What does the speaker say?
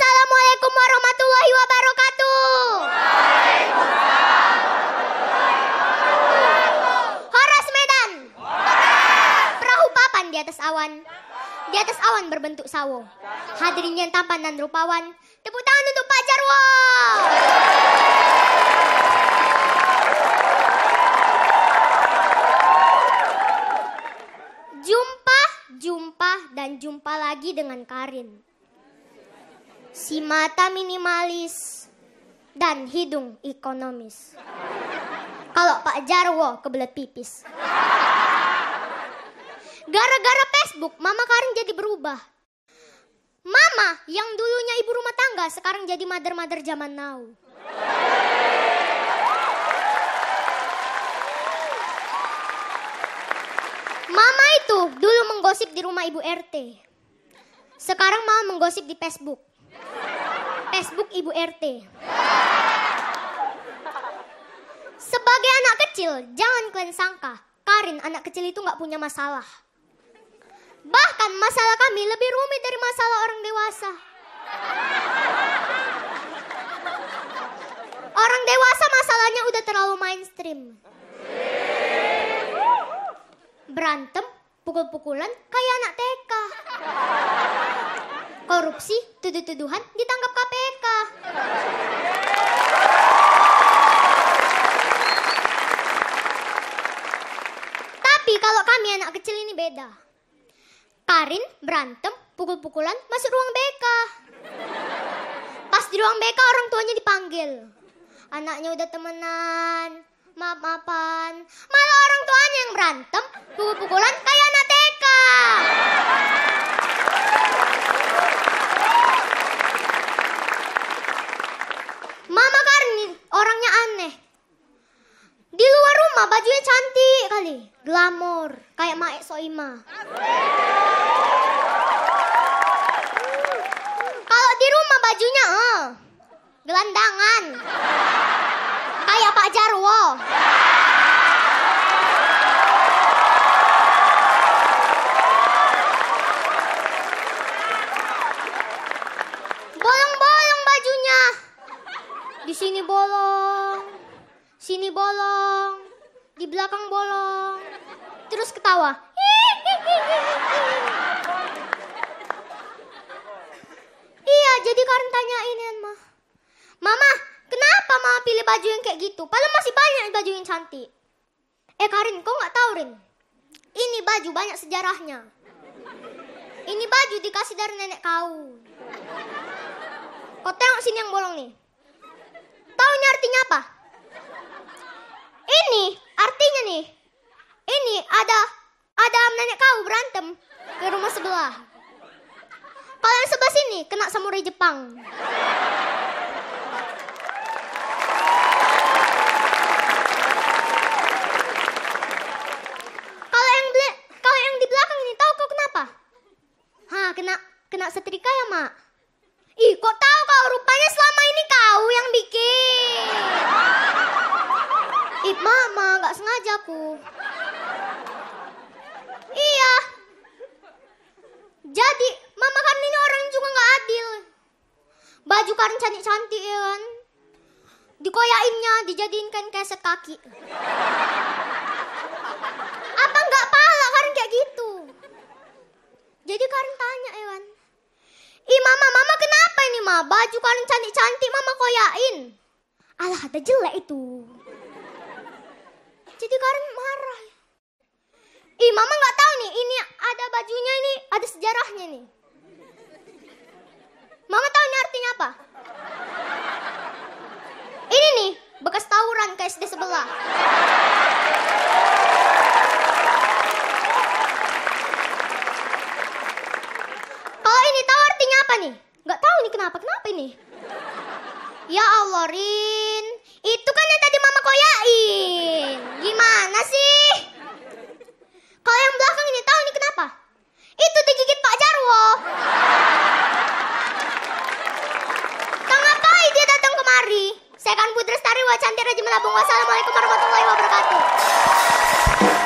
Assalamualaikum warahmatullahi wabarakatuh. Horas Medan. Perahu papan di atas awan. Di atas awan berbentuk sawo. Hadirin yang tampan dan rupawan. Tepuk tangan untuk Pak Jarwo. Jumpa, jumpa, dan jumpa lagi dengan Karin. Si mata minimalis dan hidung ekonomis. Kalau Pak Jarwo kebelet pipis. Gara-gara Facebook, Mama Karin jadi berubah. Mama yang dulunya ibu rumah tangga sekarang jadi mother-mother zaman now. Mama itu dulu menggosip di rumah ibu RT. Sekarang mama menggosip di Facebook. Facebook ibu RT. Sebagai anak kecil, jangan kalian sangka Karin anak kecil itu nggak punya masalah. Bahkan masalah kami lebih rumit dari masalah orang dewasa. Orang dewasa masalahnya udah terlalu mainstream. Berantem, pukul-pukulan kayak anak TK. Korupsi, tuduh-tuduhan ditangkap kalau kami anak kecil ini beda. Karin berantem, pukul-pukulan, masuk ruang BK. Pas di ruang BK orang tuanya dipanggil. Anaknya udah temenan, maaf-maafan. Malah orang tuanya yang berantem, pukul-pukulan kayak anak TK. Mama Karin orangnya aneh. Di luar rumah bajunya cantik kali, glamor, kayak Maek Soima. Kalau di rumah bajunya eh, gelandangan. Kayak Pak Jarwo. Bolong-bolong bajunya. Di sini bolong. Sini bolong. Di belakang bolong. Terus ketawa. Iya, jadi Karin tanyain ya, mah. Mama, kenapa mama pilih baju yang kayak gitu? Padahal masih banyak baju yang cantik. Eh Karin, kau nggak tahu Rin? Ini baju banyak sejarahnya. Ini baju dikasih dari nenek kau. Kau tengok sini yang bolong nih. Tahu ini artinya apa? Ini artinya nih. Ini ada ada nenek kau berantem sebelah. Kalau yang sebelah sini kena samurai Jepang. Kalau yang kalau yang di belakang ini tahu kau kenapa? Hah, kena kena setrika ya, Mak? Ih, kok tahu kau rupanya selama ini kau yang bikin. Ih, Mama, nggak sengaja aku. Iya. Jadi, Mama Karin ini orang juga nggak adil. Baju Karin cantik-cantik ya kan. Dikoyainnya, dijadiinkan keset kaki. Apa nggak pala Karin kayak gitu? Jadi Karin tanya ya kan. Ih mama, mama kenapa ini ma? Baju Karin cantik-cantik mama koyain. Alah, ada jelek itu. Jadi Karin marah. Ih mama nggak tahu nih, ini ada bajunya ini, ada sejarahnya nih. Mama tahu ini artinya apa? Ini nih, bekas tawuran ke SD sebelah. Kalau ini tahu artinya apa nih? Nggak tahu nih kenapa, kenapa ini? Ya Allah, Rin. Itu kan yang tadi mama koyain. Gimana sih? Kalau yang belakang ini tahu nih kenapa? Itu digigit Pak Jarwo. Kang ngapain dia datang kemari? Raja Melabung. Wassalamualaikum warahmatullahi wabarakatuh.